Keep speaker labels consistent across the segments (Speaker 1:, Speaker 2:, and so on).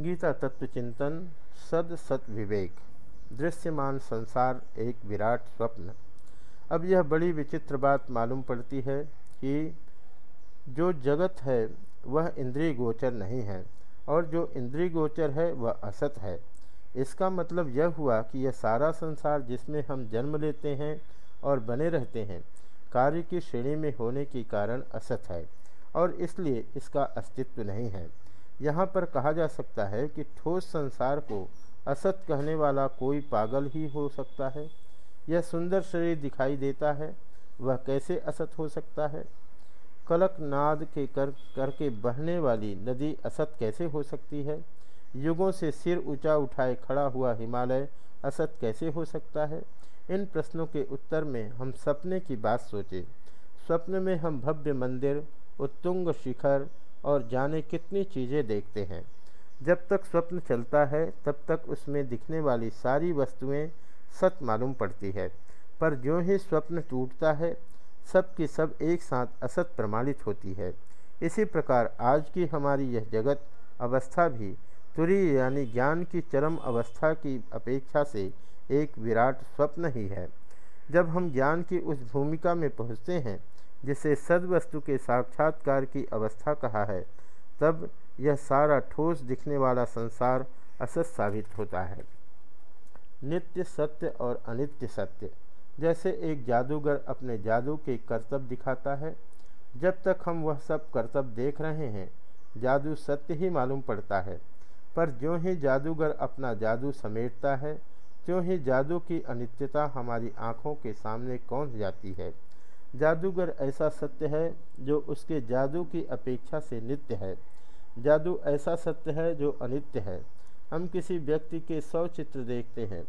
Speaker 1: गीता तत्व चिंतन सद सत विवेक, दृश्यमान संसार, एक विराट स्वप्न। अब यह बड़ी विचित्र बात मालूम पड़ती है कि जो जगत है, वह इंद्रिय गोचर नहीं है, और जो इंद्रिय गोचर है, वह असत है। इसका मतलब यह हुआ कि यह सारा संसार जिसमें हम जन्म लेते हैं और बने रहते हैं, कार्य की श्रेणी में होने के कारण असत है, और इसलिए इसका अस्तित्व नहीं है। यहाँ पर कहा जा सकता है कि ठोस संसार को असत कहने वाला कोई पागल ही हो सकता है। यह सुंदर शरीर दिखाई देता है, वह कैसे असत हो सकता है? कलक नाद के कर, करके बहने वाली नदी असत कैसे हो सकती है? युगों से सिर ऊँचा उठाए खड़ा हुआ हिमालय असत कैसे हो सकता है? इन प्रश्नों के उत्तर में हम सपने की बात सोचें। स्वप्न में हम भव्य मंदिर, उत्तुंग शिखर और जाने कितनी चीज़ें देखते हैं। जब तक स्वप्न चलता है, तब तक उसमें दिखने वाली सारी वस्तुएँ सत मालूम पड़ती है। पर जो ही स्वप्न टूटता है, सब की सब एक साथ असत प्रमाणित होती है। इसी प्रकार आज की हमारी यह जगत अवस्था भी तुरी यानी ज्ञान की चरम अवस्था की अपेक्षा से एक विराट स्वप्न ही है। जब हम ज्ञान की उस भूमिका में पहुँचते हैं जिसे सदवस्तु के साक्षात्कार की अवस्था कहा है, तब यह सारा ठोस दिखने वाला संसार असत साबित होता है। नित्य सत्य और अनित्य सत्य, जैसे एक जादूगर अपने जादू के कर्तव्य दिखाता है, जब तक हम वह सब कर्तव्य देख रहे हैं, जादू सत्य ही मालूम पड़ता है। पर जो ही जादूगर अपना जादू समेटता है, त्यों ही जादू की अनित्यता हमारी आँखों के सामने कौन जाती है। जादूगर ऐसा सत्य है जो उसके जादू की अपेक्षा से नित्य है। जादू ऐसा सत्य है जो अनित्य है। हम किसी व्यक्ति के सौ चित्र देखते हैं।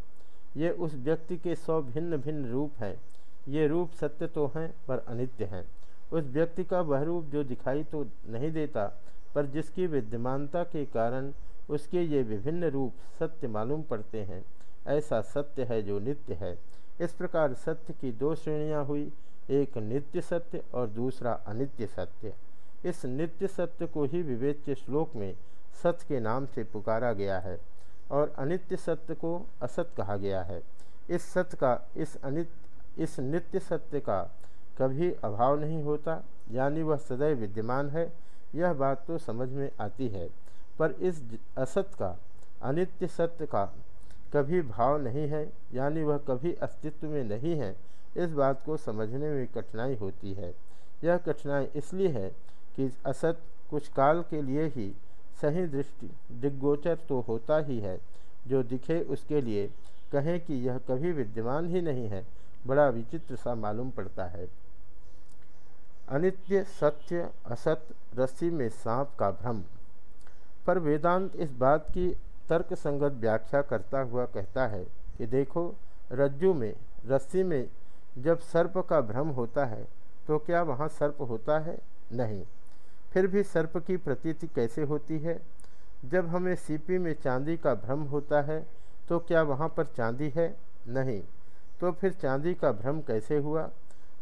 Speaker 1: ये उस व्यक्ति के सौ भिन्न भिन्न रूप हैं। ये रूप सत्य तो हैं, पर अनित्य हैं। उस व्यक्ति का वह रूप जो दिखाई तो नहीं देता, पर जिसकी विद्यमानता के कारण उसके ये विभिन्न रूप सत्य मालूम पड़ते हैं, ऐसा सत्य है जो नित्य है। इस प्रकार सत्य की दो श्रेणियाँ हुई एक नित्य सत्य और दूसरा अनित्य सत्य। इस नित्य सत्य को ही विवेच्य श्लोक में सत्य के नाम से पुकारा गया है और अनित्य सत्य को असत कहा गया है। इस सत्य का, इस अनित्य, इस नित्य सत्य का कभी अभाव नहीं होता, यानी वह सदैव विद्यमान है, यह बात तो समझ में आती है। पर इस असत का, अनित्य सत्य का कभी भाव नहीं है, यानी वह कभी अस्तित्व में नहीं है, इस बात को समझने में कठिनाई होती है। यह कठिनाई इसलिए है कि असत कुछ काल के लिए ही सही दृष्टि, दिग्गोचर तो होता ही है, जो दिखे उसके लिए। कहें कि यह कभी विद्यमान ही नहीं है, बड़ा विचित्र सा मालूम पड़ता है। अनित्य, सत्य, असत, रस्सी में सांप का भ्रम। पर वेदांत इस बात की तर्क संगत व्याख्या करता हुआ कहता है कि देखो, रज्जु में, रस्सी में जब सर्प का भ्रम होता है तो क्या वहाँ सर्प होता है? नहीं। फिर भी सर्प की प्रतीति कैसे होती है? जब हमें सीपी में चांदी का भ्रम होता है तो क्या वहाँ पर चांदी है? नहीं। तो फिर चांदी का भ्रम कैसे हुआ?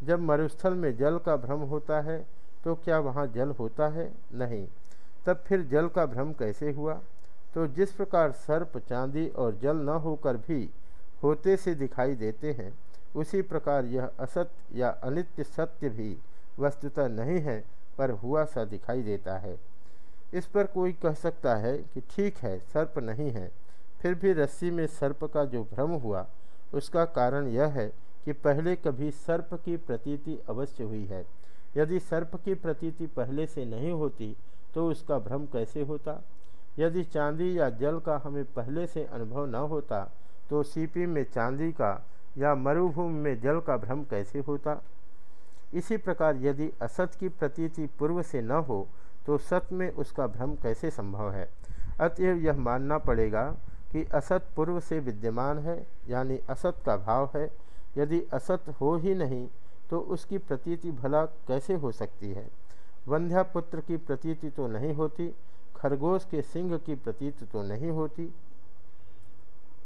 Speaker 1: जब मरुस्थल में जल का भ्रम होता है तो क्या वहाँ जल होता है? नहीं। तब फिर जल का भ्रम कैसे हुआ? तो जिस प्रकार सर्प, चांदी और जल न होकर भी होते से दिखाई देते हैं, उसी प्रकार यह असत या अनित्य सत्य भी वस्तुतः नहीं है, पर हुआ सा दिखाई देता है। इस पर कोई कह सकता है कि ठीक है, सर्प नहीं है। फिर भी रस्सी में सर्प का जो भ्रम हुआ, उसका कारण यह है कि पहले कभी सर्प की प्रतीति अवश्य हुई है। यदि सर्प की प्रतीति पहले से नहीं होती तो उसका भ्रम कैसे होता? यदि चांदी या जल का हमें पहले से अनुभव न होता तो सीपी में चांदी का या मरुभूमि में जल का भ्रम कैसे होता? इसी प्रकार यदि असत की प्रतीति पूर्व से न हो तो सत में उसका भ्रम कैसे संभव है? अतएव यह मानना पड़ेगा कि असत पूर्व से विद्यमान है, यानी असत का भाव है। यदि असत हो ही नहीं तो उसकी प्रतीति भला कैसे हो सकती है? वंध्या पुत्र की प्रतीति तो नहीं होती खरगोश के सिंह की प्रतीत तो नहीं होती।